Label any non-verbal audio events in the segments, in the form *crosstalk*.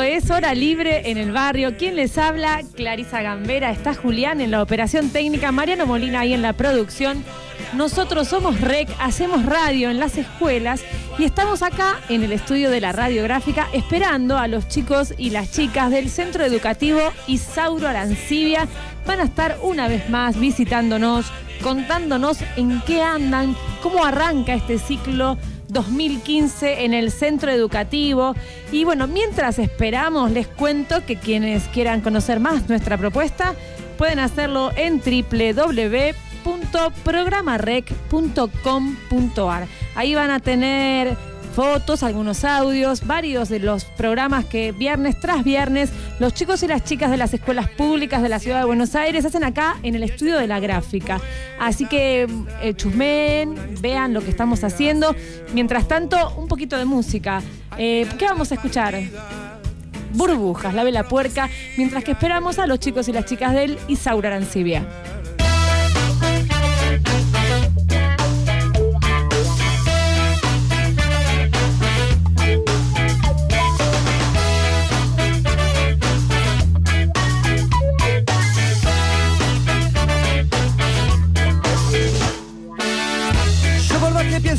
Es Hora Libre en el Barrio. ¿Quién les habla? Clarisa Gambera, está Julián en la operación técnica, Mariano Molina ahí en la producción. Nosotros somos REC, hacemos radio en las escuelas y estamos acá en el estudio de la radiográfica esperando a los chicos y las chicas del Centro Educativo Isauro Arancibia. Van a estar una vez más visitándonos, contándonos en qué andan, cómo arranca este ciclo 2015 en el centro educativo. Y bueno, mientras esperamos, les cuento que quienes quieran conocer más nuestra propuesta pueden hacerlo en www.programarec.com.ar. Ahí van a tener fotos, algunos audios, varios de los programas que viernes tras viernes los chicos y las chicas de las escuelas públicas de la ciudad de Buenos Aires hacen acá en el estudio de la gráfica. Así que eh, chusmeen, vean lo que estamos haciendo. Mientras tanto, un poquito de música. Eh, ¿Qué vamos a escuchar? Burbujas, la vela puerca, mientras que esperamos a los chicos y las chicas del Isaura Arancibia.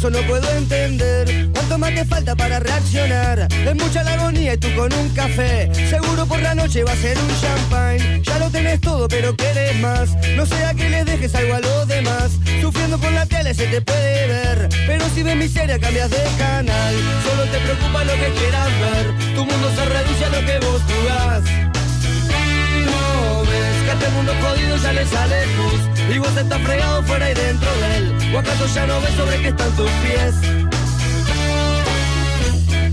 Pienso no puedo entender cuánto más te falta para reaccionar. Es mucha la agonía y tú con un café. Seguro por la noche va a ser un champagne. Ya lo tenés todo pero querés más. No sea que le dejes algo a los demás. Sufriendo por la tele se te puede ver. Pero si ves miseria cambias de canal. Solo te preocupa lo que quieras ver. Tu mundo se reduce a lo que vos jugás. No ves que a este mundo jodido ya le sale Y vos estás fregado fuera y dentro de él. ¿O acaso ya no ves sobre qué están tus pies?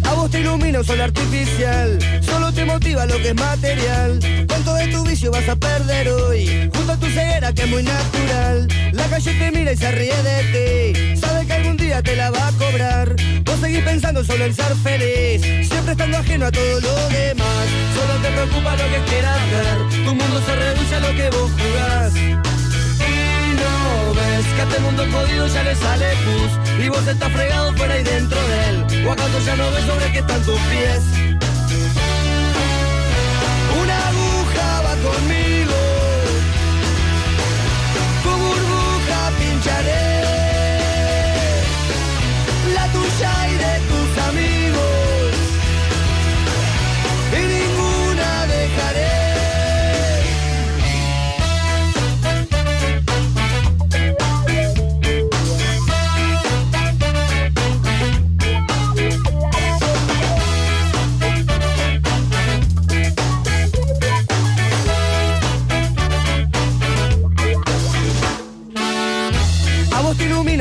A vos te ilumina un sol artificial. Solo te motiva lo que es material. ¿Cuánto de tu vicio vas a perder hoy? Junto a tu ceguera que es muy natural. La calle te mira y se ríe de ti. Sabe que algún día te la va a cobrar. Vos seguís pensando solo en ser feliz. Siempre estando ajeno a todo lo demás. Solo te preocupa lo que quieras ver. Tu mundo se reduce a lo que vos jugás no ves que a este mundo jodido ya le sale pus. Y vos estás fregado fuera y dentro de él. ¿O acaso ya no ves sobre qué están tus pies?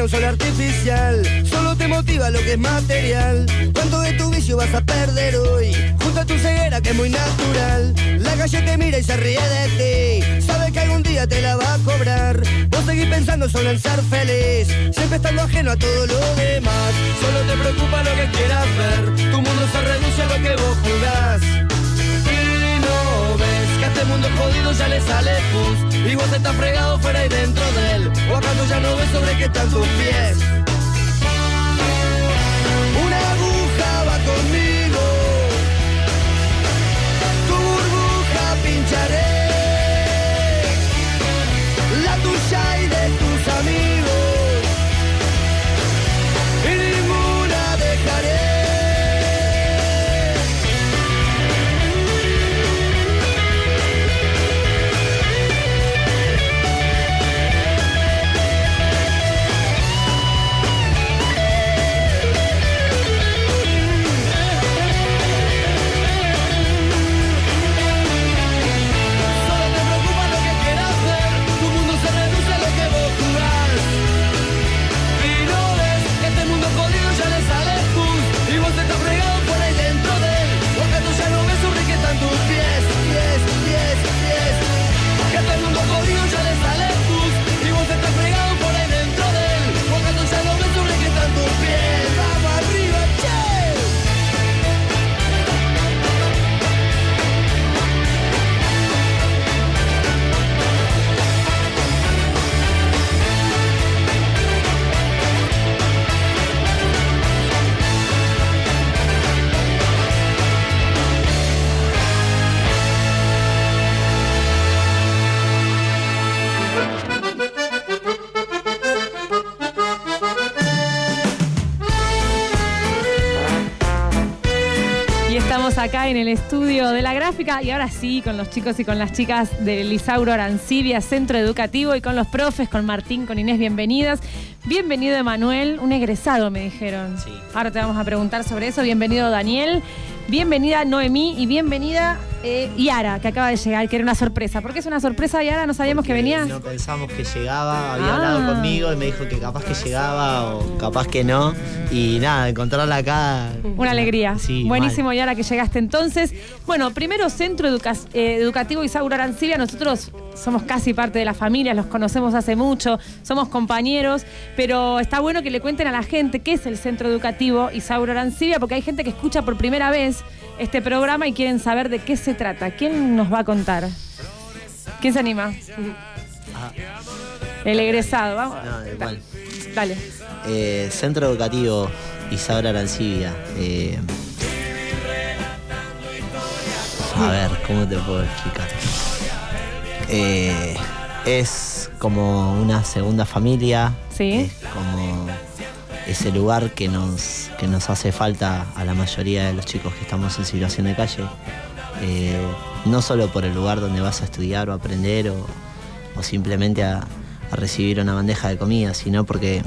Sol artificial, solo te motiva lo que es material. ¿Cuánto de tu vicio vas a perder hoy? Junto a tu ceguera que es muy natural. La calle te mira y se ríe de ti. Sabe que algún día te la va a cobrar. Vos seguís pensando solo en ser feliz, siempre estando ajeno a todo lo demás. Solo te preocupa lo que quieras ver. Tu mundo se reduce a lo que vos jugás. Y no ves que a este mundo jodido ya le sale pus Y vos estás fregado fuera y dentro de él. O acaso ya no ves sobre qué están tus pies en el estudio de la gráfica y ahora sí con los chicos y con las chicas del Lisauro Arancibia, Centro Educativo y con los profes, con Martín, con Inés, bienvenidas. Bienvenido Emanuel, un egresado me dijeron. Sí. Ahora te vamos a preguntar sobre eso. Bienvenido Daniel, bienvenida Noemí y bienvenida eh, Yara, que acaba de llegar, que era una sorpresa. ¿Por qué es una sorpresa Yara? No sabíamos que Porque venía. No pensamos que llegaba, había Ah. hablado conmigo y me dijo que capaz que llegaba o capaz que no. Y nada, encontrarla acá. Una alegría. Sí, Buenísimo. Yara, que llegaste entonces. Bueno, primero Centro Educa- eh, Educativo Isauro Arancibia. Nosotros somos casi parte de la familia, los conocemos hace mucho, somos compañeros, pero está bueno que le cuenten a la gente qué es el Centro Educativo Isauro Arancibia, porque hay gente que escucha por primera vez este programa y quieren saber de qué se trata. ¿Quién nos va a contar? ¿Quién se anima? Ah, El egresado, vamos. no, igual. Dale. Eh, Centro Educativo Isaura Arancibia. eh, a ver, ¿cómo te puedo explicar? Eh, es como una segunda familia. Sí. Es como ese lugar que nos, que nos hace falta a la mayoría de los chicos que estamos en situación de calle. Eh, no solo por el lugar donde vas a estudiar o aprender o, o simplemente a, a recibir una bandeja de comida, sino porque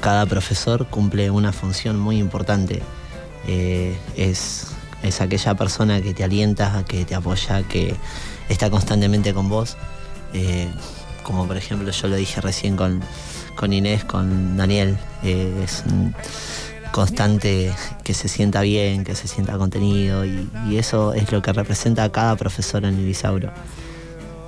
cada profesor cumple una función muy importante. Eh, es, es aquella persona que te alienta, que te apoya, que está constantemente con vos. Eh, como por ejemplo yo lo dije recién con, con Inés, con Daniel, eh, es constante que se sienta bien, que se sienta contenido y, y eso es lo que representa a cada profesor en el Isauro.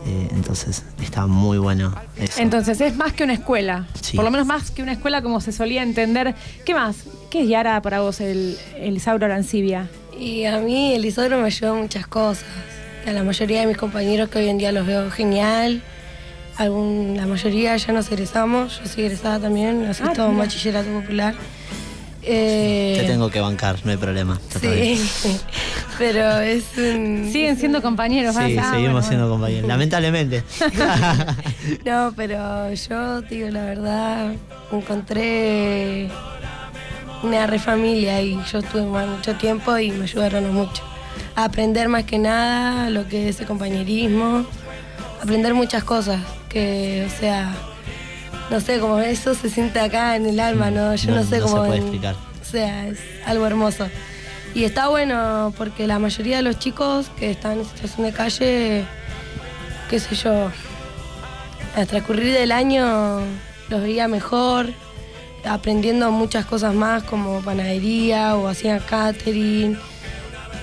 Eh, entonces está muy bueno eso. Entonces es más que una escuela, Sí. por lo menos más que una escuela como se solía entender. ¿Qué más? ¿Qué es Yara para vos el, el Isauro Arancibia? Y a mí el Isidro me ayudó muchas cosas. A la mayoría de mis compañeros que hoy en día los veo genial. Algún, la mayoría ya nos egresamos. Yo soy egresada también, así Ah, todo un bachillerato popular. Eh, Te tengo que bancar, no hay problema. está todo Sí, *laughs* pero es un... Siguen siendo compañeros, Sí, ¿verdad? Ah, seguimos bueno, siendo bueno. compañeros. Lamentablemente. *laughs* No, pero yo, te digo la verdad, encontré una re familia y yo estuve más- mucho tiempo y me ayudaron mucho. A aprender más que nada lo que es el compañerismo, aprender muchas cosas, que, o sea, no sé, como eso se siente acá en el alma, ¿no? Yo no, No- sé no se cómo... puede en- explicar. O sea, es algo hermoso. Y está bueno porque la mayoría de los chicos que están en situación de calle, qué sé yo, al transcurrir del año los veía mejor, aprendiendo muchas cosas más como panadería o hacían catering.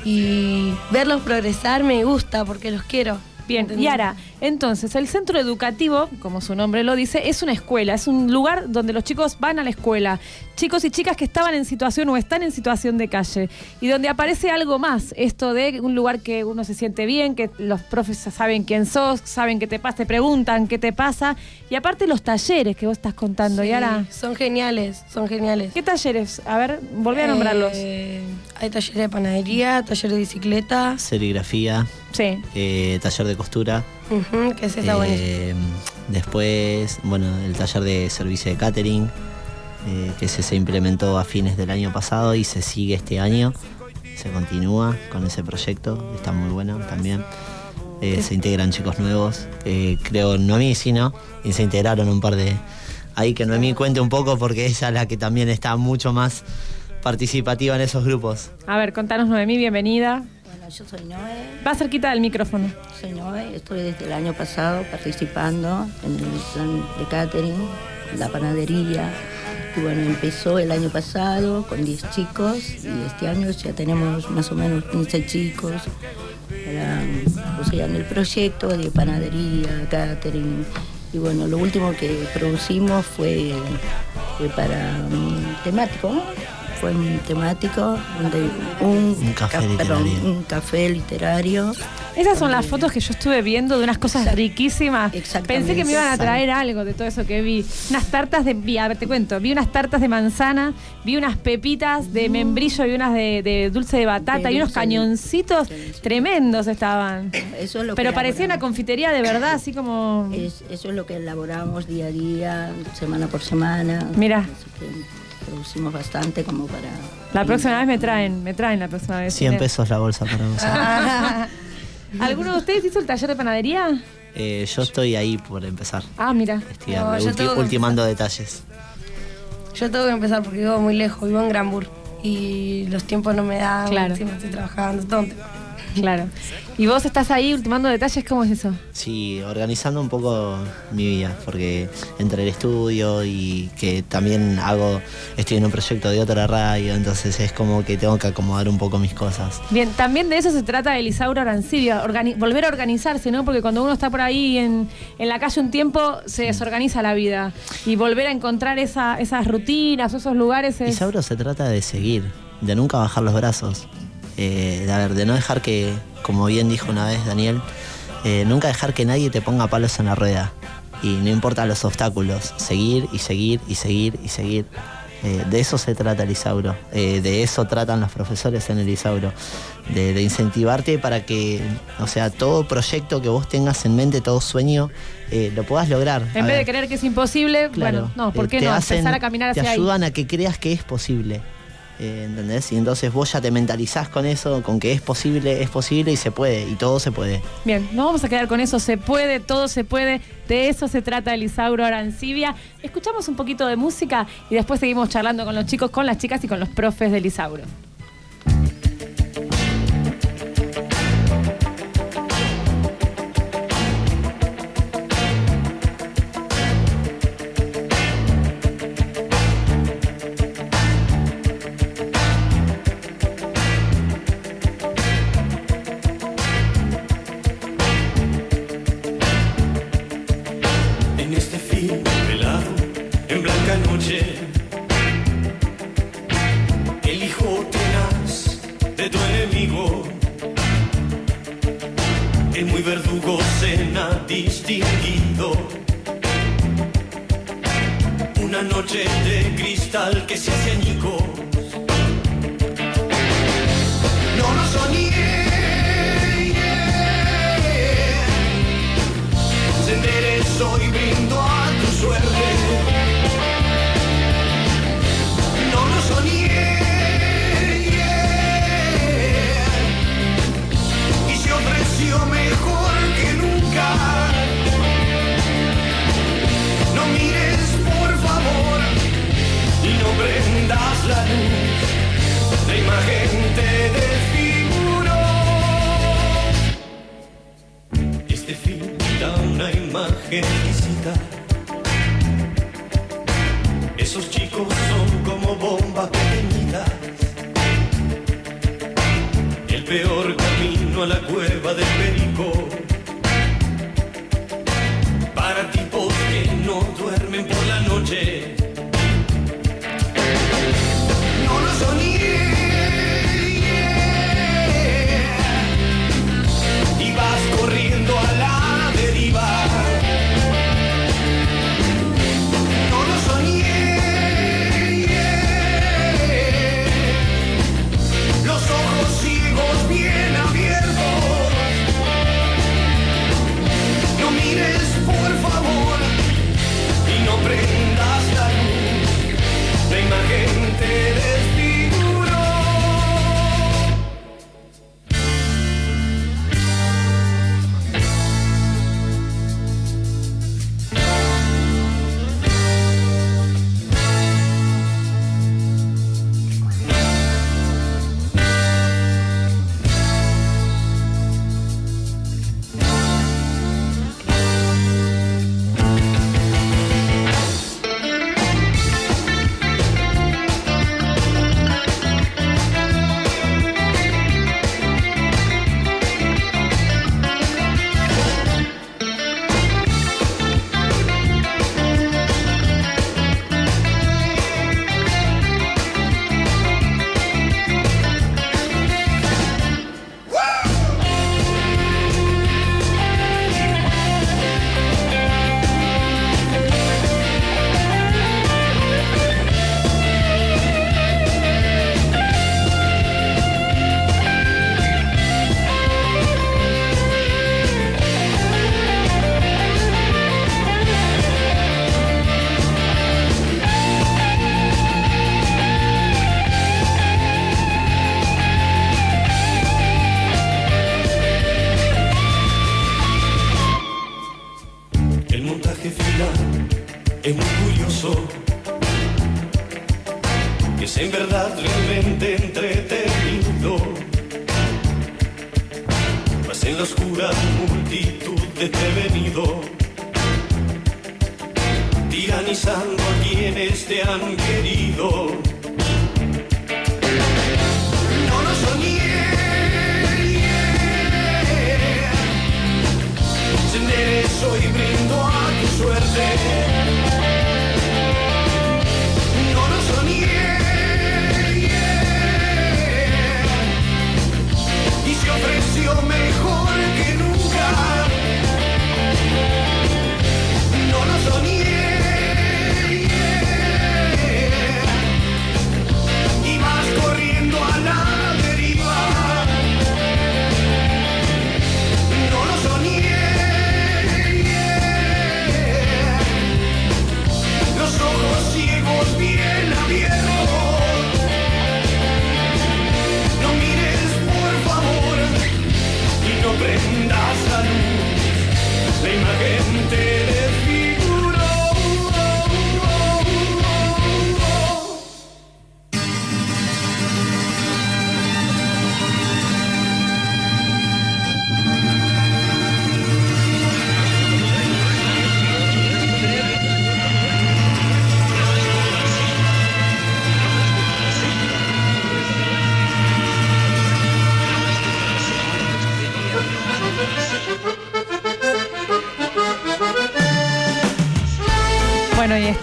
Y verlos progresar me gusta porque los quiero. Bien, ¿entendés? Yara, entonces el centro educativo, como su nombre lo dice, es una escuela, es un lugar donde los chicos van a la escuela, chicos y chicas que estaban en situación o están en situación de calle, y donde aparece algo más, esto de un lugar que uno se siente bien, que los profes saben quién sos, saben qué te pasa, te preguntan qué te pasa, y aparte los talleres que vos estás contando, Sí, Yara. Son geniales, son geniales. ¿Qué talleres? A ver, volví a nombrarlos. Eh, hay talleres de panadería, taller de bicicleta, Serigrafía, Sí. eh, taller de costura. Que ese está buenísimo. Eh, después, bueno, el taller de servicio de catering, eh, que ese se implementó a fines del año pasado y se sigue este año. Se continúa con ese proyecto, está muy bueno también. Eh, se integran chicos nuevos, eh, creo Noemí sí, ¿no? Y se integraron un par de... Ahí que Noemí cuente un poco porque ella es la que también está mucho más participativa en esos grupos. A ver, contanos Noemí, bienvenida. Bueno, yo soy Noé, Va cerquita del micrófono. soy Noé, estoy desde el año pasado participando en el plan de catering, la panadería. Y bueno, empezó el año pasado con 10 chicos y este año ya tenemos más o menos 15 chicos. O sea, en el proyecto de panadería, catering. Y bueno, lo último que producimos fue para un temático, ¿no? Fue un temático, donde un, Un café ca- perdón, literario. un café literario. Esas son las fotos que yo estuve viendo de unas cosas Exact- riquísimas. exactamente. Pensé que me iban a traer algo de todo eso que vi. Unas tartas de. vi, A ver, te cuento. Vi unas tartas de manzana, vi unas pepitas de membrillo y unas de, de dulce de batata De y unos de- cañoncitos tremendos estaban. Eso es lo que Pero parecía una confitería de verdad, así como. Es- eso es lo que elaboramos día a día, semana por semana. Mira. Así que, producimos bastante como para... La próxima vez me traen, me traen la próxima vez. 100 ¿eh? pesos la bolsa para usar. *laughs* ¿Alguno de ustedes hizo el taller de panadería? Eh, yo estoy ahí por empezar. Ah, mira. Estoy No, ulti- yo tengo que ultimando detalles. Yo tengo que empezar porque vivo muy lejos, vivo en Granbur. Y los tiempos no me dan, Claro. encima estoy trabajando, tonto. Claro. ¿Y vos estás ahí ultimando detalles? ¿Cómo es eso? Sí, organizando un poco mi vida, porque entre el estudio y que también hago, estoy en un proyecto de otra radio, entonces es como que tengo que acomodar un poco mis cosas. Bien, también de eso se trata Elisaura Arancibia, volver a organizarse, ¿no? Porque cuando uno está por ahí en, en la calle un tiempo, se desorganiza la vida. Y volver a encontrar esa- esas rutinas, esos lugares es... Se trata de seguir, de nunca bajar los brazos, eh, de, a ver, de no dejar que, como bien dijo una vez Daniel, eh, nunca dejar que nadie te ponga palos en la rueda. Y no importa los obstáculos, seguir y seguir y seguir y seguir. Eh, de eso se trata el Isauro, eh, de eso tratan los profesores en el Isauro, de, de incentivarte para que, o sea, todo proyecto que vos tengas en mente, todo sueño, eh, lo puedas lograr. En A vez de creer que es imposible, Claro. bueno, no, ¿por qué te no? hacen- Empezar a caminar Te hacia ahí. ayudan a que creas que es posible. Eh, ¿Entendés? Y entonces vos ya te mentalizás con eso, con que es posible, es posible y se puede, y todo se puede. Bien, nos vamos a quedar con eso. Se puede, todo se puede. De eso se trata Elisauro Arancibia. Escuchamos un poquito de música y después seguimos charlando con los chicos, con las chicas y con los profes de Elisauro.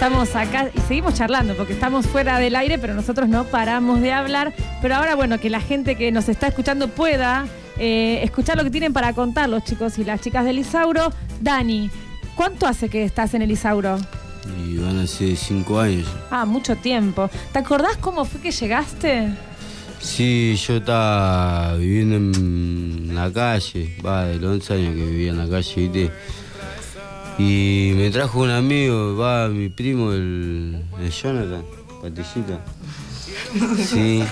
Estamos acá y seguimos charlando porque estamos fuera del aire, pero nosotros no paramos de hablar. Pero ahora, bueno, que la gente que nos está escuchando pueda eh, escuchar lo que tienen para contar los chicos y las chicas del Isauro. Dani, ¿cuánto hace que estás en el Isauro? Y van a ser cinco años. Ah, mucho tiempo. ¿Te acordás cómo fue que llegaste? Sí, yo estaba viviendo en la calle, va, de los 11 años que vivía en la calle, ¿viste? Y me trajo un amigo, va, mi primo, el, Jonathan, Patillita. Sí.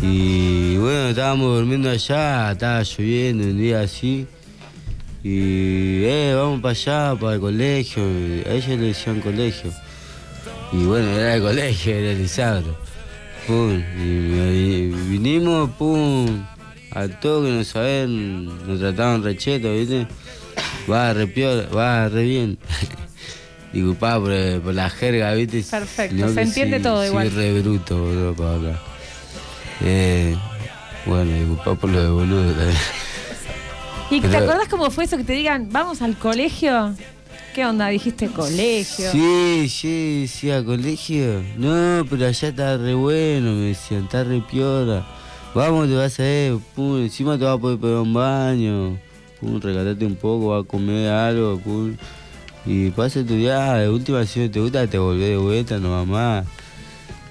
Y bueno, estábamos durmiendo allá, estaba lloviendo un día así. Y, eh, vamos para allá, para el colegio. A ellos le decían colegio. Y bueno, era el colegio, era el Isabro. Y vinimos, pum, a todo que no saben, nos trataban recheto, ¿viste? Va re piola, va re bien. *laughs* Disculpá por, por la jerga, ¿viste? Perfecto, se entiende todo soy igual. re bruto, boludo, para hablar. Eh, bueno, disculpá por lo de boludo también. ¿Y te Pero- acordás cómo fue eso que te digan, vamos al colegio? ¿Qué onda? ¿Dijiste colegio? Sí, sí, sí, a colegio. No, pero allá está re bueno, me decían, está re piola. Vamos, te vas a ver, pum, encima te vas a poder pegar un baño. Pum, regatate un poco, a comer algo. Y vas a estudiar, de última si no te gusta te volvés de vuelta, no va más.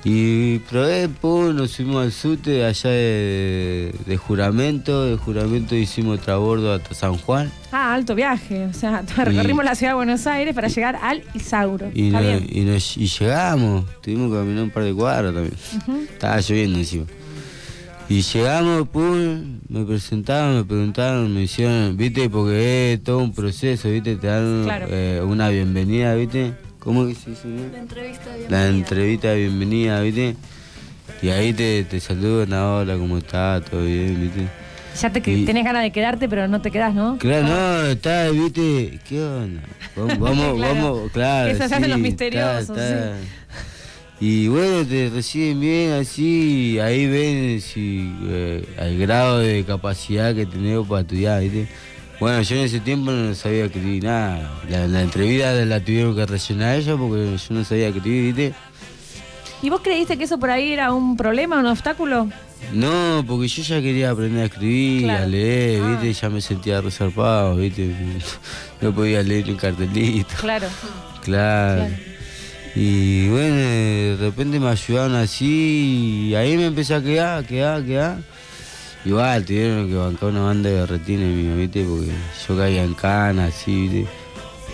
Y probé, pum, nos subimos al sute allá de, de juramento, de juramento hicimos trabordo hasta San Juan. Ah, alto viaje. O sea, *laughs* recorrimos la ciudad de Buenos Aires para llegar al Isauro. Y, Está no- bien. y, nos- y llegamos, tuvimos que caminar un par de cuadras también. Estaba lloviendo encima. Y llegamos, pum, me presentaron, me preguntaron, me hicieron, viste, porque es todo un proceso, viste, te dan Claro. eh, una bienvenida, viste. ¿Cómo que se dice? La entrevista de La entrevista de bienvenida, viste. Y ahí te, te saludan, hola, ¿cómo estás? ¿Todo bien, viste? Ya te y- tenés ganas de quedarte, pero no te quedás, ¿no? Claro, no, está, viste, ¿qué onda? Vamos, vamos, *laughs* Claro. vamos, claro. Eso se hacen los sí, misteriosos, está, está. Y bueno, te reciben bien así, ahí ven si eh, el grado de capacidad que tenés para estudiar, ¿viste? Bueno, yo en ese tiempo no sabía escribir nada. La, la entrevista la tuvieron que rellenar ellos porque yo no sabía escribir, ¿viste? ¿Y vos creíste que eso por ahí era un problema, un obstáculo? No, porque yo ya quería aprender a escribir, Claro. a leer, Ah. ¿viste? Ya me sentía resarpado, ¿viste? *laughs* No podía leer un cartelito. Claro. Claro. Claro. Y bueno, de repente me ayudaron así y ahí me empecé a quedar, quedar, quedar. Igual tuvieron que bancar una banda de berretines mío, ¿viste? Porque yo caía en cana, así, ¿viste?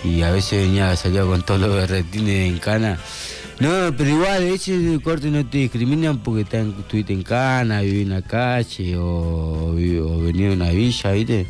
Y a veces venía, salía con todos los berretines en cana. No, pero igual, ese corte no te discriminan porque están- estuviste en cana, viví en la calle o, o venía de una villa, ¿viste?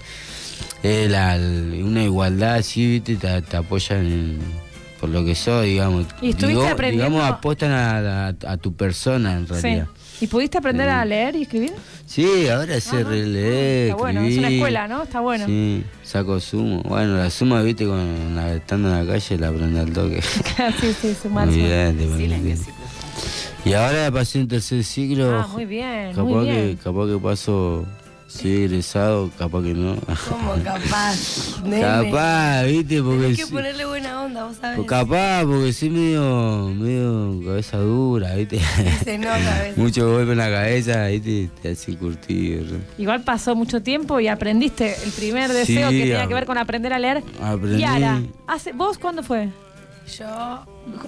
eh, la- una igualdad así, viste, te, te apoyan en- por lo que sos, digamos. ¿Y estuviste Digo- aprendiendo? Digamos, apuestan a, tu persona en Sí. realidad. ¿Y pudiste aprender Sí. a leer y escribir? Sí, ahora sé releer, Está bueno, es una escuela, ¿no? Está bueno. Sí, saco sumo. Bueno, la suma, viste, con la- estando en la calle la aprendo al toque. *laughs* sí, sí, su *laughs* máximo. Olvidate, olvidate. Y ahora pasé en tercer ciclo. Ah, muy bien, capaz muy que, bien. capaz que paso, sí, egresado, capaz que no. Como *laughs* capaz, nene. capaz, viste, porque Hay que sí- ponerle buena onda, vos sabés. pues capaz, porque soy medio, medio cabeza dura, viste. Se nota. *laughs* Mucho golpe en la cabeza, viste, te hace curtir. Igual pasó mucho tiempo y aprendiste el primer Sí, deseo que tenía que ver con aprender a leer. aprendí. Y ahora, hace, ¿vos cuándo fue? Yo.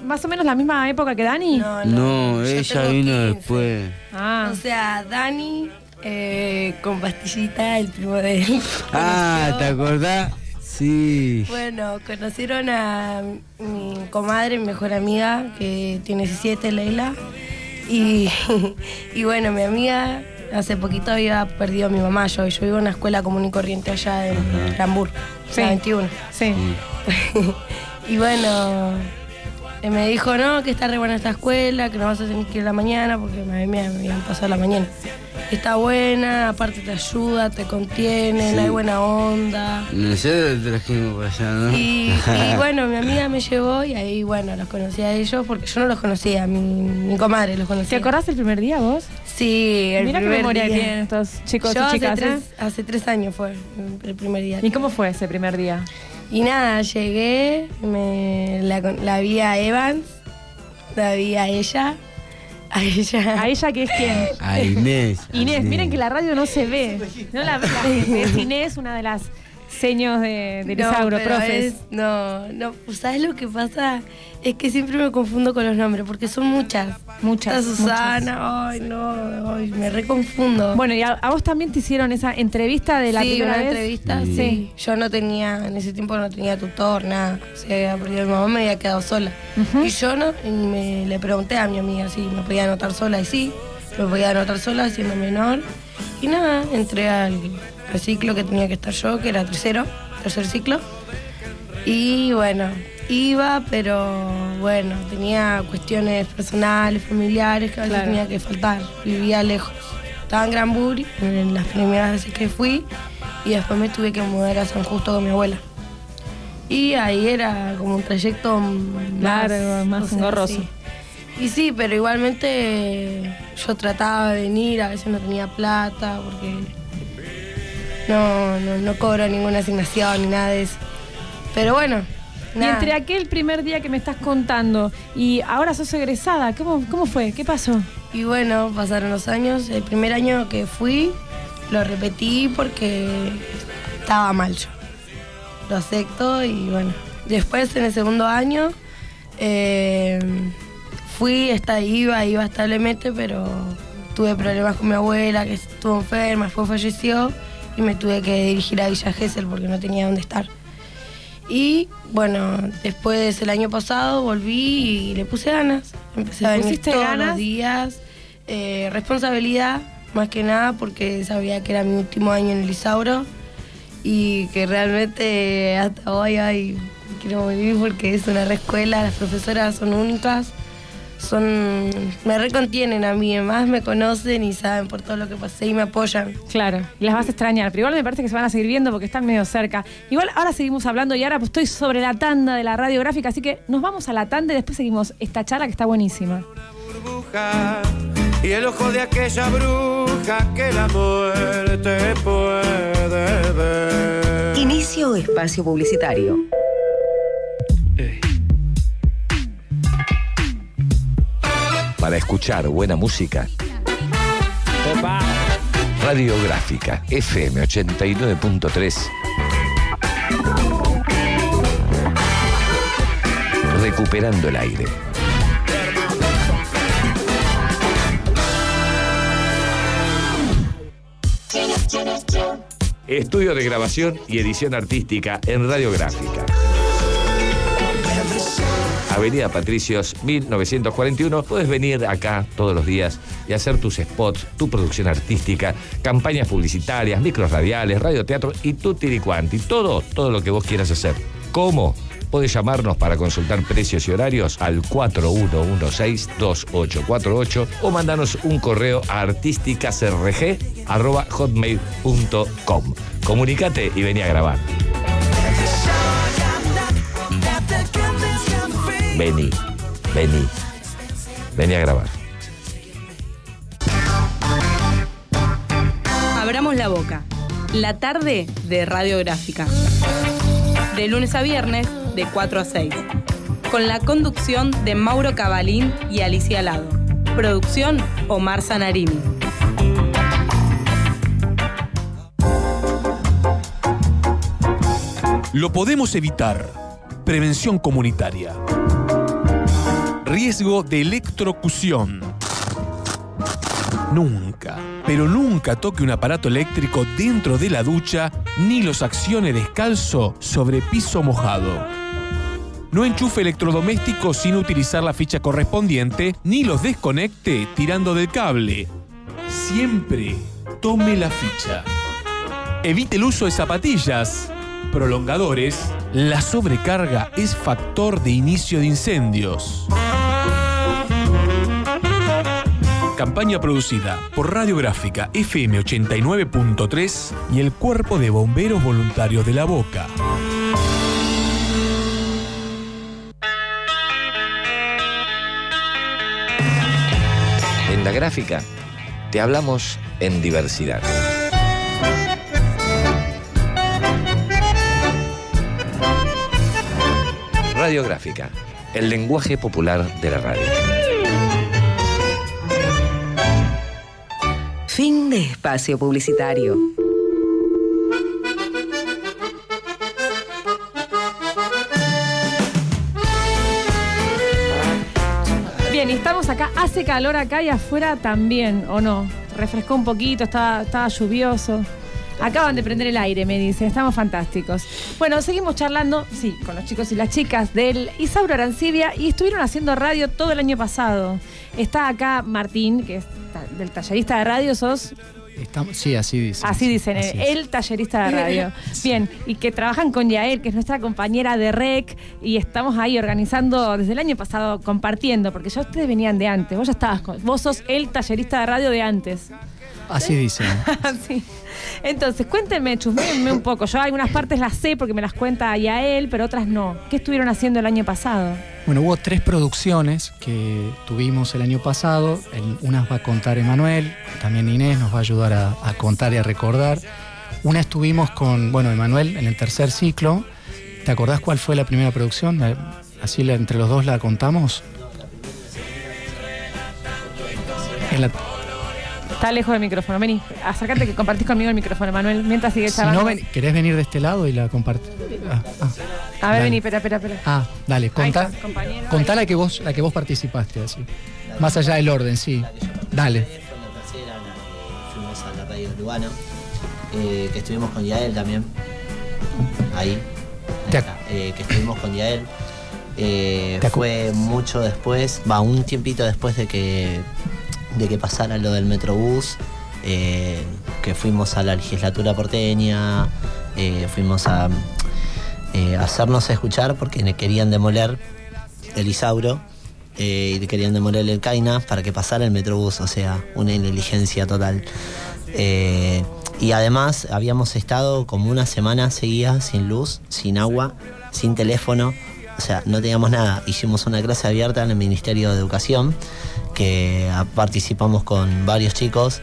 ¿Más o menos la misma época que Dani? No, No, yo ella vino 15. después. Ah, O sea, Dani eh, con pastillita, el primo de él. Ah, ¿te acordás? Sí. Bueno, conocieron a mi comadre, mi mejor amiga, que tiene 17, Leila. Y, *laughs* y bueno, mi amiga hace poquito había perdido a mi mamá. Yo, yo vivo en una escuela común y corriente allá en Rambur, Sí. la 21. sí. *laughs* y bueno, me dijo, no, que está re buena esta escuela, que no vas a tener que ir a la mañana, porque me, me habían pasado la mañana. Está buena, aparte te ayuda, te contiene, Sí. hay buena onda. Nosotros trajimos para allá, ¿no? Y, *laughs* y bueno, mi amiga me llevó y ahí, bueno, los conocí a ellos porque yo no los conocía, mi, mi comadre los ¿Te conocía. acordás del primer día vos? Sí, el Mira qué primer memoria día. tienen estos chicos Yo y hace chicas. tres, ¿eh? hace tres años fue el primer día. ¿Y cómo fue ese primer día? Y nada, llegué, me, la, vi a Evans, la vi a ella, a ella. ¿A ella que es quién? A Inés. a Inés, miren que la radio no se ve. No la ve la. Es Inés, una de las seños de, de No, Lisauro, pero profes. es- no, no, pues, ¿sabes lo que pasa? Es que siempre me confundo con los nombres, porque son muchas. Muchas, Está Susana, ay no, ay, me reconfundo. Bueno, y a, a vos también te hicieron esa entrevista de la sí, primera una vez? entrevista, Sí. sí. Yo no tenía, en ese tiempo no tenía tutor, nada. Se había perdido mi mamá, me había quedado sola. Y yo no, y me, le pregunté a mi amiga si me podía anotar sola, y sí, me podía anotar sola siendo menor. Y nada, entré al, al ciclo que tenía que estar yo, que era tercero, tercer ciclo. Y bueno, iba, pero bueno, tenía cuestiones personales, familiares, que a veces Claro. tenía que faltar. Vivía lejos. Estaba en Granbury, en las primeras veces que fui, y después me tuve que mudar a San Justo con mi abuela. Y ahí era como un trayecto más Largo, más engorroso. sí. Y sí, pero igualmente yo trataba de venir, a veces no tenía plata, porque no, no, no cobro ninguna asignación ni nada de eso. Pero bueno, Y nada. entre aquel primer día que me estás contando y ahora sos egresada, ¿cómo, cómo fue? ¿Qué pasó? Y bueno, pasaron los años. El primer año que fui, lo repetí porque estaba mal yo. Lo acepto y bueno. Después, en el segundo año, eh, fui, esta, iba, iba establemente, pero tuve problemas con mi abuela, que estuvo enferma, después falleció y me tuve que dirigir a Villa Gesell porque no tenía dónde estar. Y bueno, después el año pasado volví y le puse ganas. Empecé ¿Le a venir todos ganas? los días. Eh, responsabilidad, más que nada, porque sabía que era mi último año en el Isauro y que realmente hasta hoy ay, quiero volver porque es una reescuela, las profesoras son únicas, son me recontienen a mí, además me conocen y saben por todo lo que pasé y me apoyan. Claro, y las vas a extrañar, pero igual me parece que se van a seguir viendo porque están medio cerca. Igual ahora seguimos hablando y ahora pues estoy sobre la tanda de la radiográfica, así que nos vamos a la tanda y después seguimos esta charla que está buenísima. burbuja y el ojo de aquella bruja que la muerte puede ver. Inicio espacio publicitario. Para escuchar buena música. Radiográfica FM 89.3. Recuperando el aire. Estudio de grabación y edición artística en Radiográfica. Avenida Patricios 1941. Puedes venir acá todos los días y hacer tus spots, tu producción artística, campañas publicitarias, micros radiales, radioteatro y tu tiricuanti. Todo, todo lo que vos quieras hacer. ¿Cómo? Puedes llamarnos para consultar precios y horarios al 4116-2848 o mandanos un correo a artísticasrg.hotmail.com. Comunicate y vení a grabar. Vení, vení, vení a grabar. Abramos la boca. La tarde de radiográfica. De lunes a viernes, de 4 a 6. Con la conducción de Mauro Cabalín y Alicia Lado. Producción Omar Zanarini. Lo podemos evitar. Prevención comunitaria. Riesgo de electrocución. Nunca, pero nunca toque un aparato eléctrico dentro de la ducha ni los accione descalzo sobre piso mojado. No enchufe electrodomésticos sin utilizar la ficha correspondiente ni los desconecte tirando del cable. Siempre tome la ficha. Evite el uso de zapatillas, prolongadores. La sobrecarga es factor de inicio de incendios. Campaña producida por Radiográfica FM 89.3 y el Cuerpo de Bomberos Voluntarios de la Boca. En la gráfica te hablamos en diversidad. Radiográfica, el lenguaje popular de la radio. Fin de espacio publicitario. Bien, estamos acá. Hace calor acá y afuera también, ¿o no? Refrescó un poquito, estaba, estaba lluvioso. Acaban de prender el aire, me dicen. Estamos fantásticos. Bueno, seguimos charlando, sí, con los chicos y las chicas del Isauro Arancibia y estuvieron haciendo radio todo el año pasado. Está acá Martín, que es ta- del tallerista de radio, sos Estamos, sí, así dicen. Así dicen, Así el tallerista de radio. *laughs* Bien, y que trabajan con Yael, que es nuestra compañera de REC, y estamos ahí organizando desde el año pasado, compartiendo, porque ya ustedes venían de antes, vos ya estabas con, vos sos el tallerista de radio de antes. Así dicen. *laughs* Sí. Entonces, cuéntenme, chusméenme un poco. Yo algunas partes las sé porque me las cuenta Yael, pero otras no. ¿Qué estuvieron haciendo el año pasado? Bueno, hubo tres producciones que tuvimos el año pasado. El- unas va a contar Emanuel, también Inés nos va a ayudar a, contar y a recordar. Una estuvimos con, bueno, Emanuel en el tercer ciclo. ¿Te acordás cuál fue la primera producción? La- Así entre los dos la contamos. En la- Está lejos del micrófono. Vení, acércate que compartís conmigo el micrófono, Manuel, mientras sigue si charlando. no, ven- ¿querés venir de este lado y la compartir? Ah, ah. A ver, Dale. vení, espera, espera, espera. Ah, dale, contá, está, contá la que vos, la que vos participaste así. Más allá del orden, sí. Dale. Fue en la tercera, en la que fuimos a la radio de Lugano, eh, que estuvimos con Yael también. Ahí. eh, que estuvimos con Yael. Eh, fue mucho después, va, un tiempito después de que, de que pasara lo del Metrobús, eh, que fuimos a la legislatura porteña, eh, fuimos a eh, hacernos escuchar porque querían demoler el Isauro y querían demoler el Caina para que pasara el Metrobús, o sea, una negligencia total. Y además habíamos estado como una semana seguida sin luz, sin agua, sin teléfono, o sea, no teníamos nada. Hicimos una clase abierta en el Ministerio de Educación, que participamos con varios chicos,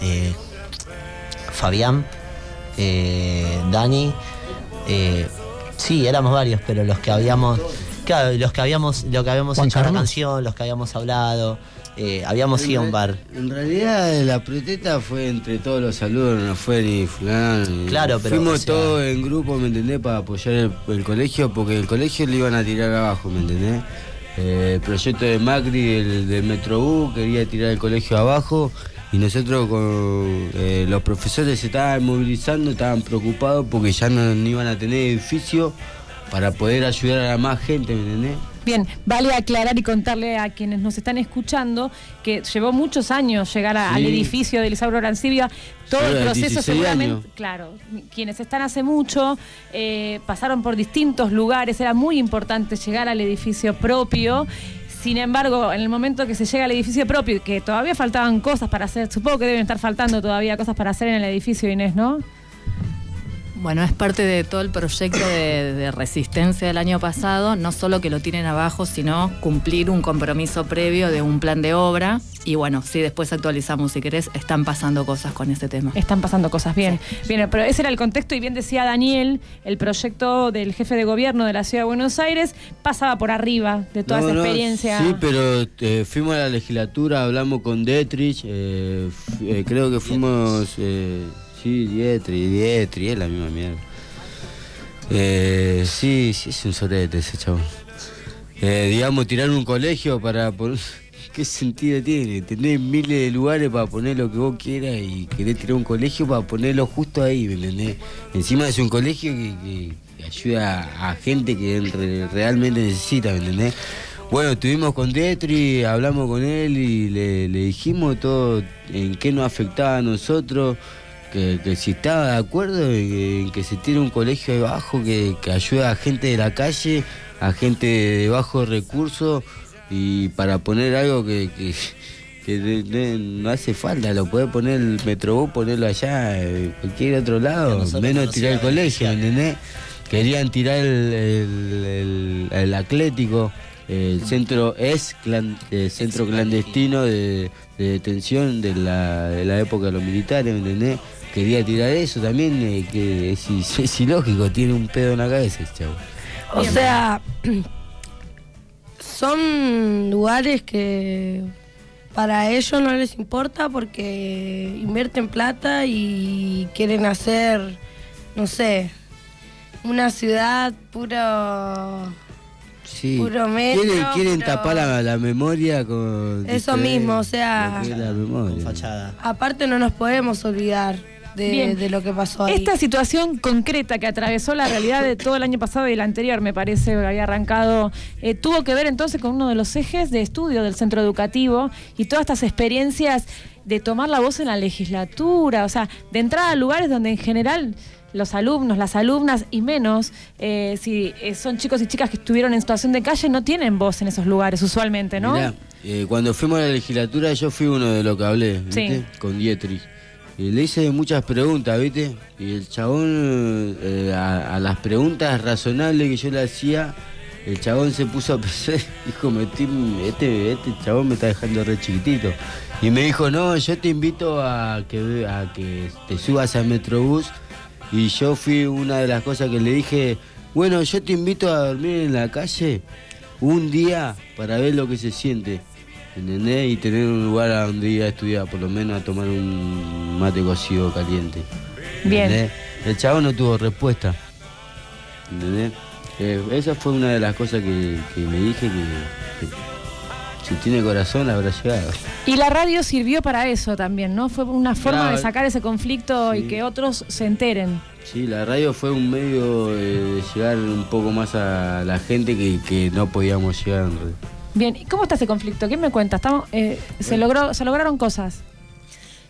eh, Fabián, eh, Dani, eh, sí, éramos varios, pero los que habíamos, claro, los que habíamos, lo que habíamos hecho la canción, los que habíamos hablado, eh, habíamos ido a un bar. En realidad la protesta fue entre todos los saludos, no fue ni fulano. ni- Claro, pero, Fuimos o sea- todos en grupo, ¿me entendés? Para apoyar el, el colegio, porque el colegio le iban a tirar abajo, ¿me entendés? Eh, el proyecto de Macri, el del Metrobús, quería tirar el colegio abajo y nosotros con eh, los profesores se estaban movilizando, estaban preocupados porque ya no, no iban a tener edificio para poder ayudar a más gente, ¿me entendés? Bien, vale aclarar y contarle a quienes nos están escuchando que llevó muchos años llegar a- Sí. al edificio de Elisauro Arancibia. Todo el proceso 16 seguramente, años. claro, quienes están hace mucho, eh, pasaron por distintos lugares, era muy importante llegar al edificio propio. Sin embargo, en el momento que se llega al edificio propio que todavía faltaban cosas para hacer, supongo que deben estar faltando todavía cosas para hacer en el edificio, Inés, ¿no? Bueno, es parte de todo el proyecto de, de resistencia del año pasado, no solo que lo tienen abajo, sino cumplir un compromiso previo de un plan de obra. Y bueno, sí, después actualizamos, si querés, están pasando cosas con ese tema. Están pasando cosas bien. Bien, pero ese era el contexto y bien decía Daniel, el proyecto del jefe de gobierno de la ciudad de Buenos Aires pasaba por arriba de toda No, esa no, experiencia. Sí, pero eh, fuimos a la legislatura, hablamos con Detrich, eh, eh, creo que fuimos. Sí, Dietrich, Dietrich, es la misma mierda. Eh, sí, sí, es un sorete ese chabón. Eh, digamos, tirar un colegio para poner. *laughs* ¿Qué sentido tiene? Tenés miles de lugares para poner lo que vos quieras y querés tirar un colegio para ponerlo justo ahí, ¿me entendés? Encima es un colegio que, ayuda a gente que re- realmente necesita, ¿me entendés? Bueno, estuvimos con Detri, hablamos con él y le dijimos todo en qué nos afectaba a nosotros, que, que si estaba de acuerdo en que, se tiene un colegio de bajo que, que ayuda a gente de la calle, a gente de bajos recursos y para poner algo que, que, no hace falta, lo puede poner el Metrobús, ponerlo allá, en cualquier otro lado, menos nos tirar el colegio, ¿entendés? Querían tirar el, el- el- el Atlético, el centro es clan- eh, centro clandestino de, de detención de la, de la época de los militares, ¿me entendés? Quería tirar eso también, eh, que es, ilógico, tiene un pedo en la cabeza ese chavo. O sea, *clears throat* son lugares que para ellos no les importa porque invierten plata y quieren hacer, no sé, una ciudad puro... Sí. Puro metro, quieren quieren puro- tapar la, la memoria con... Eso mismo, o sea- la memoria. Fachada. Aparte no nos podemos olvidar de, de lo que pasó ahí. Esta situación concreta que atravesó la realidad de todo el año pasado y el anterior, me parece, que había arrancado, eh, tuvo que ver entonces con uno de los ejes de estudio del centro educativo y todas estas experiencias de tomar la voz en la legislatura, o sea, de entrar a lugares donde en general los alumnos, las alumnas y menos, eh, si eh, son chicos y chicas que estuvieron en situación de calle, no tienen voz en esos lugares usualmente, ¿no? Mirá, eh, cuando fuimos a la legislatura yo fui uno de los que hablé, ¿viste? Sí. Con Dietrich. Y le hice muchas preguntas, ¿viste? Y el chabón, eh, a, las preguntas razonables que yo le hacía, el chabón se puso a *laughs* pensar, dijo, este, este chabón me está dejando re chiquitito. Y me dijo, no, yo te invito a que, a que te subas al Metrobús. Y yo fui una de las cosas que le dije, bueno, yo te invito a dormir en la calle un día para ver lo que se siente. ¿Entendés? Y tener un lugar a donde ir a estudiar, por lo menos a tomar un mate cocido caliente. Bien. ¿Entendés? El chavo no tuvo respuesta. ¿Entendés? Eh, esa fue una de las cosas que, que le dije que, que si tiene corazón habrá llegado. Y la radio sirvió para eso también, ¿no? Fue una forma Claro. de sacar ese conflicto y que otros se enteren. Sí, la radio fue un medio eh, de llegar un poco más a la gente que, que no podíamos llegar en. Bien, ¿y cómo está ese conflicto? ¿Quién me cuenta? Estamos, eh, se, logró, se lograron cosas.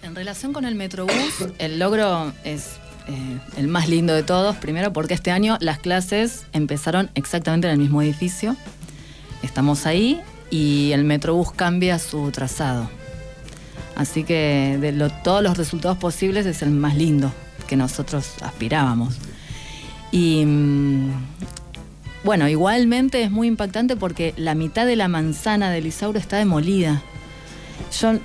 En relación con el Metrobús, el logro es eh, el más lindo de todos, primero porque este año las clases empezaron exactamente en el mismo edificio. Estamos ahí y el Metrobús cambia su trazado. Así que de lo- todos los resultados posibles es el más lindo que nosotros aspirábamos. Y mm, bueno, igualmente es muy impactante porque la mitad de la manzana de Lisauro está demolida. Yo,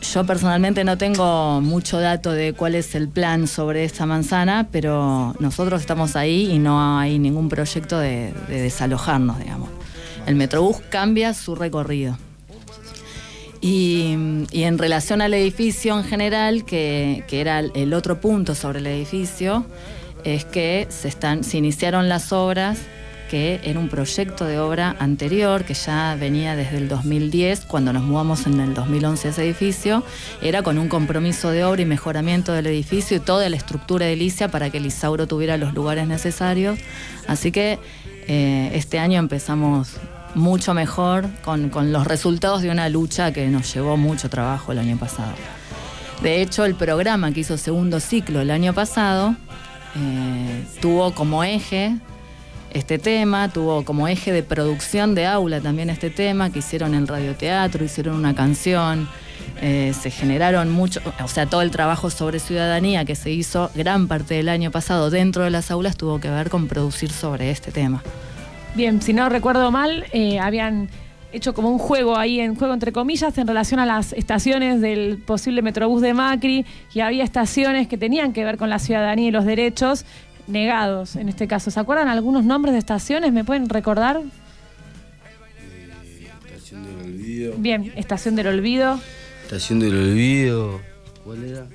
yo personalmente no tengo mucho dato de cuál es el plan sobre esta manzana, pero nosotros estamos ahí y no hay ningún proyecto de, de desalojarnos, digamos. El Metrobús cambia su recorrido. Y, en relación al edificio en general, que, que era el otro punto sobre el edificio, es que se, están, se iniciaron las obras, que era un proyecto de obra anterior, que ya venía desde el 2010, cuando nos mudamos en el 2011 a ese edificio, era con un compromiso de obra y mejoramiento del edificio y toda la estructura edilicia para que el Isauro tuviera los lugares necesarios. Así que eh, este año empezamos mucho mejor con, con los resultados de una lucha que nos llevó mucho trabajo el año pasado. De hecho, el programa que hizo segundo ciclo el año pasado eh, tuvo como eje este tema, tuvo como eje de producción de aula también este tema, que hicieron el radioteatro, hicieron una canción, eh, se generaron mucho, o sea, todo el trabajo sobre ciudadanía que se hizo gran parte del año pasado dentro de las aulas tuvo que ver con producir sobre este tema. Bien, si no recuerdo mal, eh, habían hecho como un juego ahí, en juego entre comillas, en relación a las estaciones del posible Metrobús de Macri, y había estaciones que tenían que ver con la ciudadanía y los derechos negados en este caso. ¿Se acuerdan algunos nombres de estaciones? ¿Me pueden recordar? Estación del olvido. Bien, Estación del Olvido. Estación del olvido. ¿Cuál era?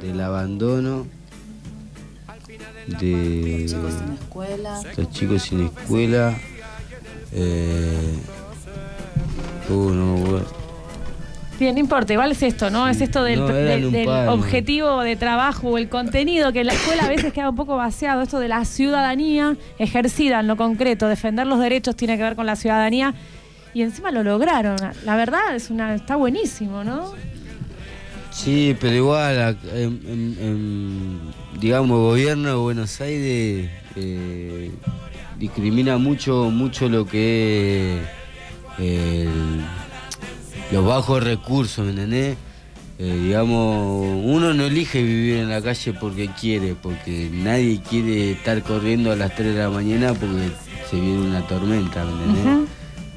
Del abandono. De. Chicos sin escuela. Los chicos sin escuela. Eh, uh, no acuerdo. Bien, no importa, igual es esto, ¿no? Es esto del, objetivo de trabajo o el contenido que en la escuela a veces queda un poco vaciado. Esto de la ciudadanía ejercida en lo concreto, defender los derechos tiene que ver con la ciudadanía y encima lo lograron. La verdad es una está buenísimo, ¿no? Sí, pero igual, en- en- en, digamos, el gobierno de Buenos Aires eh, discrimina mucho, mucho lo que es el- los bajos recursos, ¿me entendés? Eh, digamos, uno no elige vivir en la calle porque quiere, porque nadie quiere estar corriendo a las 3 de la mañana porque se viene una tormenta, ¿me entendés?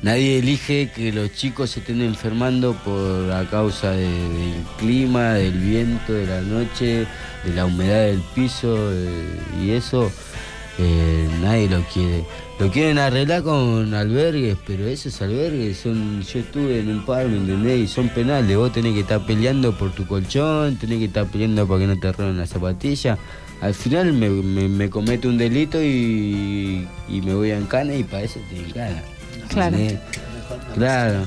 Nadie elige que los chicos se estén enfermando por a causa de- del clima, del viento, de la noche, de la humedad del piso eh, y eso eh, nadie lo quiere. Lo quieren arreglar con albergues, pero esos albergues son, yo estuve en un par, ¿me entendés? Y son penales, vos tenés que estar peleando por tu colchón, tenés que estar peleando para que no te roben la zapatilla. Al final me, me- me comete un delito y, y me voy a encana y para eso te encana. Claro. ¿entendés? Claro.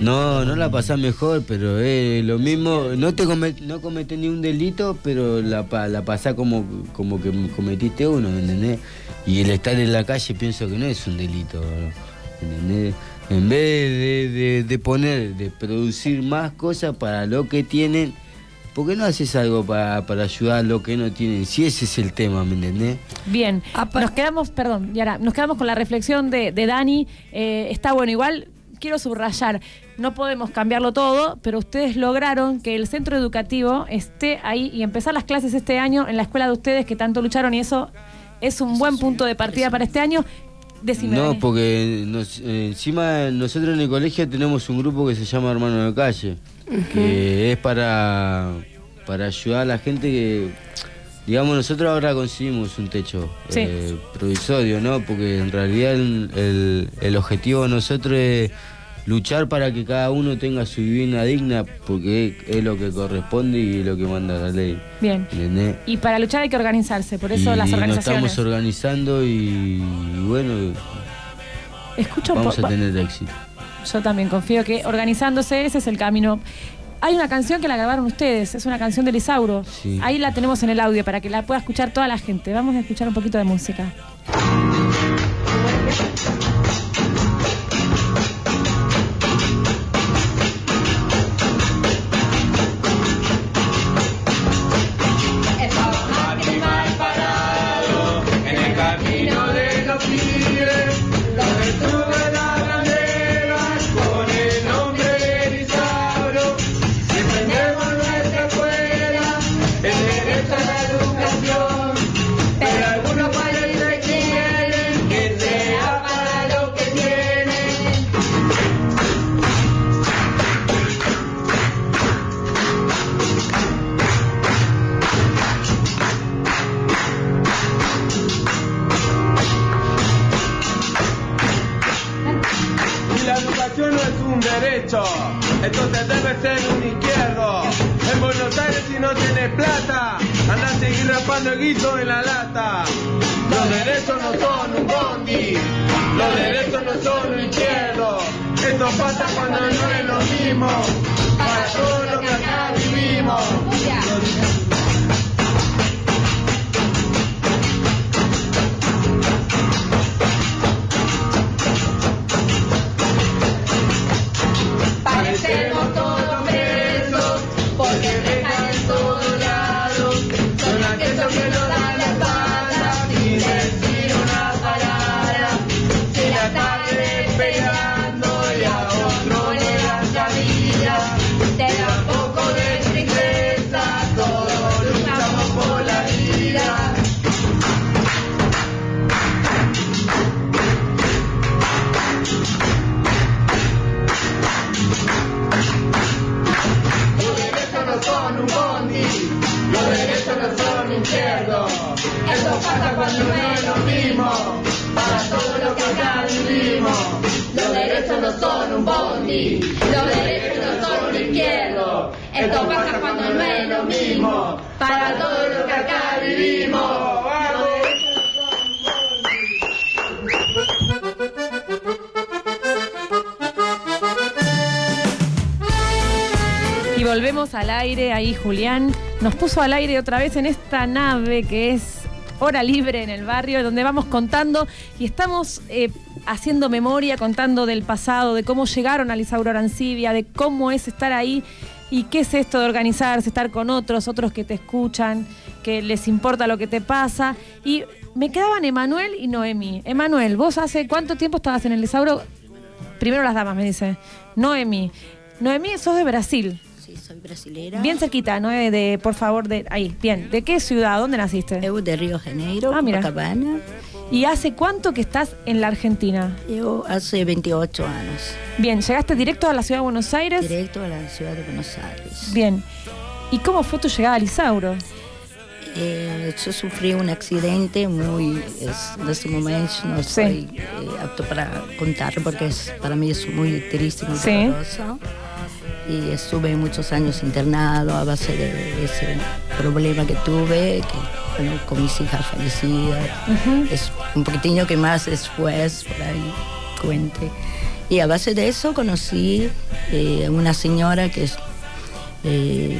No, no la pasás mejor, pero es lo mismo. No te come- no cometés ni un delito, pero la, la pasás como, como que cometiste uno, ¿me entendés? Y el estar en la calle pienso que no es un delito, ¿me ¿entendés? En vez de- de poner, de producir más cosas para lo que tienen, ¿por qué no haces algo para, para ayudar a lo que no tienen? Si ese es el tema, ¿me entendés? Bien, nos quedamos, perdón, Yara, nos quedamos con la reflexión de, de Dani. Eh, está bueno, igual quiero subrayar, no podemos cambiarlo todo, pero ustedes lograron que el centro educativo esté ahí y empezar las clases este año en la escuela de ustedes que tanto lucharon y eso es un buen punto de partida para este año. Decime, No, Dani. porque nos- encima nosotros en el colegio tenemos un grupo que se llama Hermano de Calle, que es para, para ayudar a la gente que, digamos, nosotros ahora conseguimos un techo Sí. eh, provisorio, ¿no? Porque en realidad el, el- el objetivo de nosotros es luchar para que cada uno tenga su vivienda digna, porque es, es lo que corresponde y es lo que manda la ley. Bien. ¿entendés? Y para luchar hay que organizarse, por eso y las nos organizaciones. estamos organizando y, y bueno, Escucho vamos a tener éxito. Yo también confío que organizándose ese es el camino. Hay una canción que la grabaron ustedes, es una canción de Lisauro. Sí. Ahí la tenemos en el audio para que la pueda escuchar toda la gente. Vamos a escuchar un poquito de música. Un izquierdo. Esto pasa cuando no es lo mismo, para todos los que acá vivimos. Al aire, ahí Julián nos puso al aire otra vez en esta nave que es Hora Libre en el barrio, donde vamos contando y estamos eh, haciendo memoria, contando del pasado, de cómo llegaron a Lisauro Arancibia, de cómo es estar ahí y qué es esto de organizarse, estar con otros, otros que te escuchan, que les importa lo que te pasa. Y me quedaban Emanuel y Noemi. Emanuel, vos hace cuánto tiempo estabas en el Lisauro? Primero las damas, me dice. Noemi. Noemi, sos de Brasil. Sí, soy brasilera. Bien cerquita, ¿no? De, de- por favor, de ahí. Bien. ¿De qué ciudad? ¿Dónde naciste? De Río Janeiro, Ah, mira. Copacabana. ¿Y hace cuánto que estás en la Argentina? Yo hace 28 años. Bien, llegaste directo a la ciudad de Buenos Aires. Directo a la ciudad de Buenos Aires. Bien. ¿Y cómo fue tu llegada a Lisauro? Eh, yo sufrí un accidente muy, es- en este momento no Sí. soy eh, apto para contar porque es, para mí es muy triste y muy Sí. Y estuve muchos años internado a base de ese problema que tuve, que, bueno, con mis hijas fallecidas. Es un poquitinho que más después, por ahí, cuente. Y a base de eso conocí eh, a una señora que es... eh,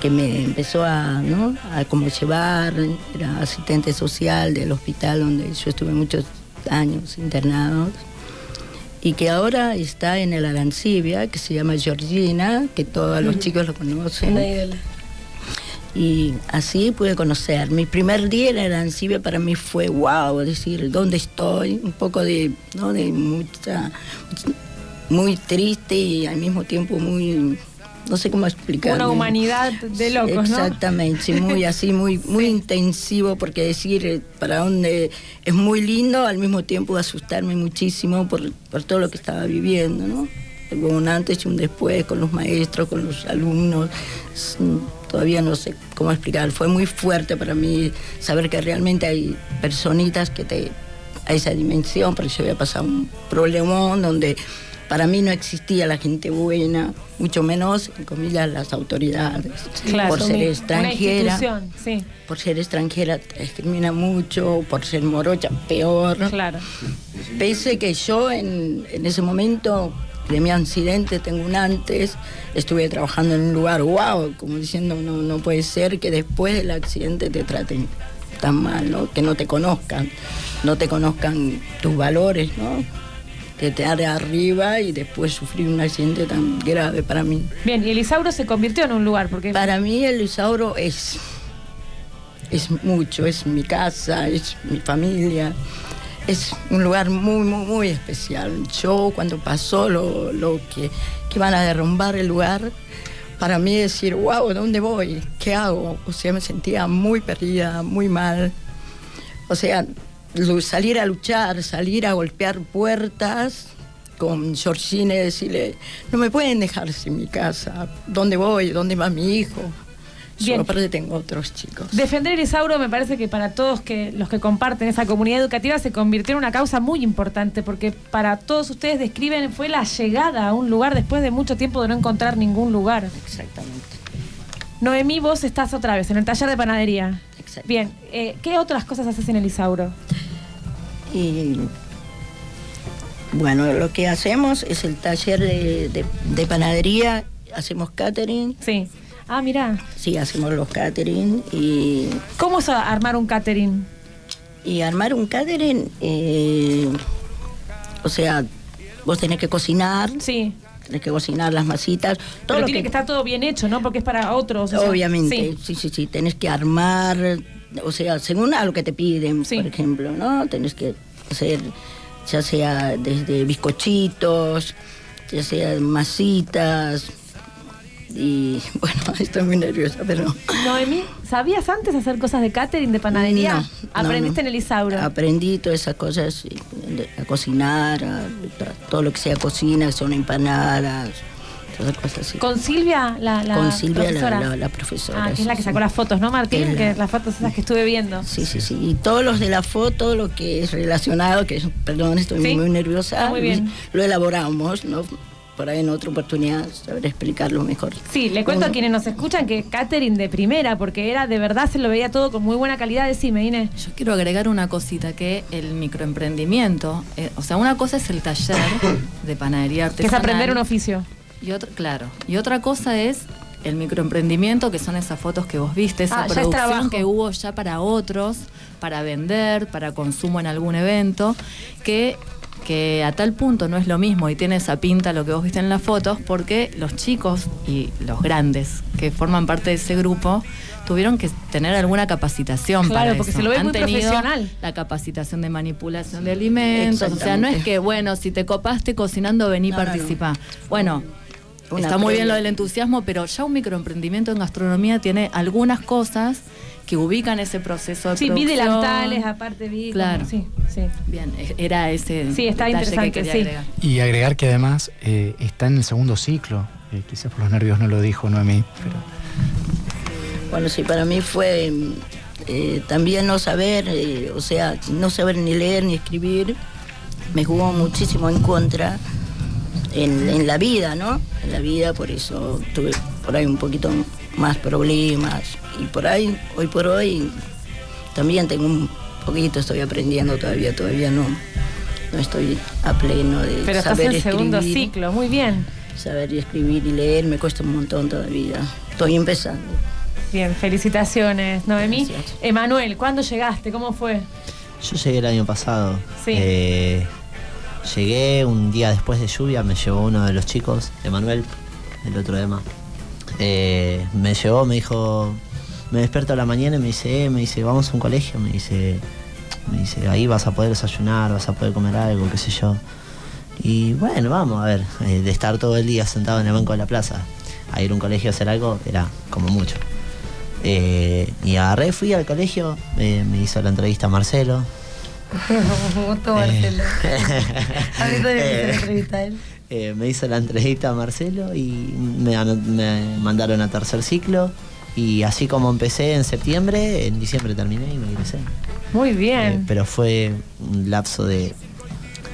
que me empezó a, ¿no? a como llevar, era asistente social del hospital donde yo estuve muchos años internados y que ahora está en el Arancibia, que se llama Georgina, que todos los chicos lo conocen. Y así pude conocer. Mi primer día en Arancibia para mí fue wow, es decir, ¿dónde estoy? Un poco de, ¿no? de mucha, muy triste y al mismo tiempo muy, no sé cómo explicar. Una humanidad de locos, ¿no? Exactamente, sí, muy *laughs* así, muy, muy intensivo, porque decir eh, para dónde es muy lindo, al mismo tiempo asustarme muchísimo por, por todo lo que estaba viviendo, ¿no? Hubo un antes y un después con los maestros, con los alumnos. Todavía no sé cómo explicar. Fue muy fuerte para mí saber que realmente hay personitas que te a esa dimensión, porque yo había pasado un problemón donde para mí no existía la gente buena, mucho menos, en comillas, las autoridades. Claro, por ser extranjera, sí. por ser extranjera te discrimina mucho, por ser morocha peor. Claro. Pese que yo en, en ese momento de mi accidente tengo un antes, estuve trabajando en un lugar, wow, como diciendo, no, no puede ser que después del accidente te traten tan mal, ¿no? que no te conozcan, no te conozcan tus valores, ¿no? Que te haré arriba y después sufrir un accidente tan grave para mí. Bien, y el Isauro se convirtió en un lugar, porque Para mí el Isauro es, es mucho, es mi casa, es mi familia, es un lugar muy, muy, muy especial. Yo cuando pasó lo, lo que, que iban a derrumbar el lugar, para mí decir, wow, ¿dónde voy? ¿Qué hago? O sea, me sentía muy perdida, muy mal. O sea, salir a luchar, salir a golpear puertas con Georgina y decirle, no me pueden dejar sin mi casa, ¿dónde voy? ¿Dónde va mi hijo? Bien. Yo aparte tengo otros chicos. defender el Isauro me parece que para todos que los que comparten esa comunidad educativa se convirtió en una causa muy importante, porque para todos ustedes describen fue la llegada a un lugar después de mucho tiempo de no encontrar ningún lugar. Exactamente. Noemí, vos estás otra vez en el taller de panadería. Bien, eh, ¿qué otras cosas haces en el Isauro? Y bueno, lo que hacemos es el taller de, de- de panadería, hacemos catering. Sí. Ah, mira. Sí, hacemos los catering y, ¿Cómo es armar un catering? y armar un catering, eh, o sea, vos tenés que cocinar, Sí. Tenés que cocinar las masitas, todo Pero lo tiene que... estar todo bien hecho, ¿no? Porque es para otros. o sea, Obviamente, sí. sí. sí, sí, tenés que armar, o sea, según a lo que te piden, por ejemplo, ¿no? Tenés que hacer, ya sea desde bizcochitos, ya sea masitas, y *laughs* bueno, estoy muy nerviosa, pero... Noemí, ¿sabías antes hacer cosas de catering, de panadería? No, ¿Aprendiste no. en el Isauro? Aprendí todas esas cosas, a cocinar, a- a todo lo que sea cocina, que son empanadas, toda cosa así. Con Silvia, la, la Con Silvia, la- profesora. la- la profesora, Ah, que es la que sacó las fotos, ¿no, Martín? Que las fotos esas que estuve viendo. Sí, sí, sí. Y todos los de la foto, lo que es relacionado, que es- perdón, estoy Sí. muy nerviosa, Muy bien. lo elaboramos, ¿no? Por ahí en otra oportunidad saber explicarlo mejor. Sí, le cuento Uno- a quienes nos escuchan que catering de primera, porque era de verdad, se lo veía todo con muy buena calidad. Decime, Inés. Yo quiero agregar una cosita, que el microemprendimiento, eh, o sea, una cosa es el taller de panadería Que es artesanal. aprender un oficio. Y otra, claro, y otra cosa es el microemprendimiento, que son esas fotos que vos viste, esa Ah, ya es trabajo. producción que hubo ya para otros, para vender, para consumo en algún evento, que, que a tal punto no es lo mismo y tiene esa pinta lo que vos viste en las fotos, porque los chicos y los grandes que forman parte de ese grupo tuvieron que tener alguna capacitación Claro, para porque eso. se lo ve Han muy tenido profesional. La capacitación de manipulación de alimentos, o sea, no es que, bueno, si te copaste cocinando, vení No, no, no. participa. Bueno, Una está muy bien lo del entusiasmo, pero ya un microemprendimiento en gastronomía tiene algunas cosas que ubican ese proceso de Sí, vi producción. delantales, aparte vi. como- Claro. sí, sí. Bien, e- era ese Sí, está detalle interesante, que quería sí. agregar. Y agregar que además eh, está en el segundo ciclo. Eh, quizás por los nervios no lo dijo Noemí, pero Bueno, sí, para mí fue eh, también no saber, eh, o sea, no saber ni leer ni escribir, me jugó muchísimo en contra en, en la vida, ¿no? En la vida, por eso tuve por ahí un poquito más problemas y por ahí, hoy por hoy, también tengo un poquito, estoy aprendiendo todavía, todavía no, no estoy a pleno de Pero estás en segundo escribir. ciclo, muy bien. Saber escribir y leer me cuesta un montón todavía. Estoy empezando. Bien, felicitaciones, Noemí. Emanuel, ¿cuándo llegaste? ¿Cómo fue? Yo llegué el año pasado. Sí. Eh, llegué un día después de lluvia, me llevó uno de los chicos, Emanuel, el otro Emma. Eh, me llevó, me dijo, me despierto a la mañana y me dice, eh, me dice, vamos a un colegio, me dice, me dice, ahí vas a poder desayunar, vas a poder comer algo, qué sé yo. Y bueno, vamos a ver, eh, de estar todo el día sentado en el banco de la plaza a ir a un colegio a hacer algo, era como mucho. Eh, y agarré, fui al colegio, eh, me hizo la entrevista Marcelo. *laughs* Voto Marcelo. Ahorita Eh. *laughs* la entrevista a él. Eh, me hizo la entrevista a Marcelo y me, mandaron a tercer ciclo. Y así como empecé en septiembre, en diciembre terminé y me ingresé. Muy Eh, bien. pero fue un lapso de,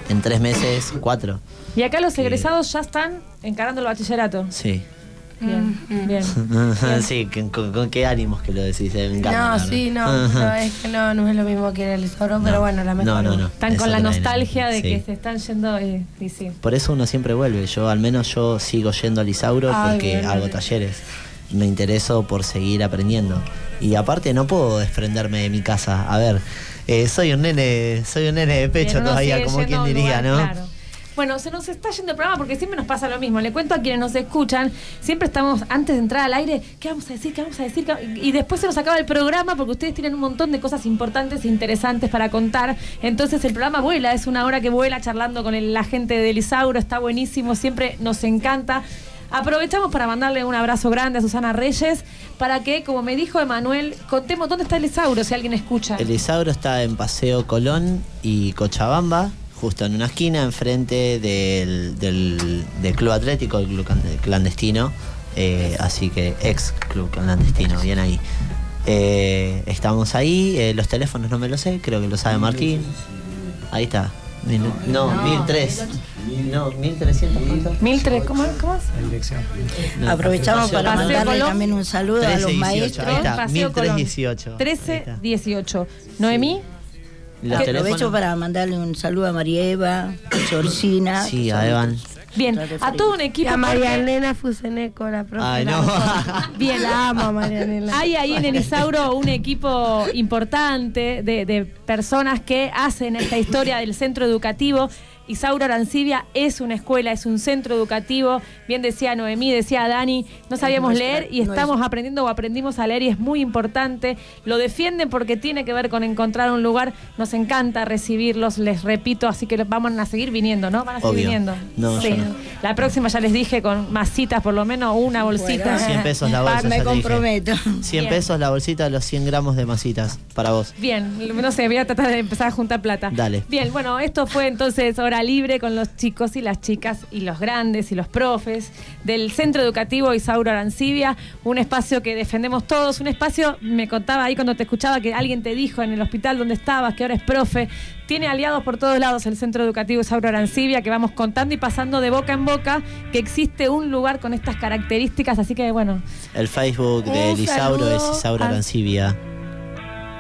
en tres meses, cuatro. y acá los que- egresados ya están encarando el bachillerato. Sí. Bien, *laughs* bien. sí, con, con qué ánimos que lo decís, eh, me encanta. la No, sí, no, no, es que no, no es lo mismo que el Isauro, pero bueno, la mejor. No, no, no. Están es con la nostalgia de que se están yendo y, y sí. Por eso uno siempre vuelve. Yo, al menos, yo sigo yendo al Isauro Ay, porque hago bien. talleres. Me intereso por seguir aprendiendo. Y aparte, no puedo desprenderme de mi casa. A ver, eh, soy un nene, soy un nene de pecho todavía, como quien diría, lugar, ¿no? claro. Bueno, se nos está yendo el programa porque siempre nos pasa lo mismo. Le cuento a quienes nos escuchan, siempre estamos antes de entrar al aire, ¿qué vamos a decir? ¿Qué vamos a decir? ¿Qué- Y después se nos acaba el programa porque ustedes tienen un montón de cosas importantes e interesantes para contar. Entonces el programa vuela, es una hora que vuela charlando con el- la gente del Isauro, está buenísimo, siempre nos encanta. Aprovechamos para mandarle un abrazo grande a Susana Reyes para que, como me dijo Emanuel, contemos dónde está el Isauro, si alguien escucha. El Isauro está en Paseo Colón y Cochabamba, justo en una esquina, enfrente del, del, del Club Atlético, el Club Clandestino. eh, así que ex Club Clandestino, bien ahí. Eh, estamos ahí, eh, los teléfonos no me los sé, creo que lo sabe Martín. Ahí está. Mil- no, 1003. No, 1300. ¿cuánto? Mil tres, ¿cómo, cómo es? la dirección. No, Aprovechamos Paseo para mandarle también un saludo a los 1318, maestros. ahí está, Paseo Colón. 1318. Ahí 13, está. 18. Noemí, Los Aprovecho teléfonos. para mandarle un saludo a María Eva, a Georgina. Sí, a Evan. bien, a todo un Y equipo. a porque Marianela Fuseneco, la profe. Ay, no. *laughs* Bien, La amo a Marianela. Hay ahí en el Isauro un equipo importante de, de personas que hacen esta historia del centro educativo. Isauro Arancibia es una escuela, es un centro educativo. Bien decía Noemí, decía Dani, no sabíamos leer y estamos aprendiendo o aprendimos a leer y es muy importante. Lo defienden porque tiene que ver con encontrar un lugar. Nos encanta recibirlos, les repito, así que vamos a seguir viniendo, ¿no? Van a seguir Obvio. viniendo. No, Sí. no. La próxima ya les dije con masitas, por lo menos una bolsita. Bueno. 100 *laughs* pesos la bolsa. Me comprometo. 100 Bien. pesos la bolsita de los 100 gramos de masitas para vos. Bien, no sé, voy a tratar de empezar a juntar plata. Dale. Bien, bueno, esto fue entonces libre con los chicos y las chicas y los grandes y los profes del Centro Educativo Isauro Arancibia, un espacio que defendemos todos, un espacio, me contaba ahí cuando te escuchaba que alguien te dijo en el hospital donde estabas, que ahora es profe, tiene aliados por todos lados el Centro Educativo Isauro Arancibia, que vamos contando y pasando de boca en boca que existe un lugar con estas características, así que bueno, El Facebook de Isauro es Isauro a- Arancibia.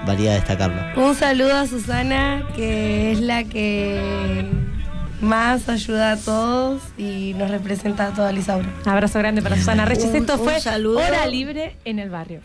Valía destacarlo. Un saludo a Susana, que es la que más, ayuda a todos y nos representa a toda Lisaura. Abrazo grande para Susana Reyes. Esto fue. Hora Libre en el Barrio.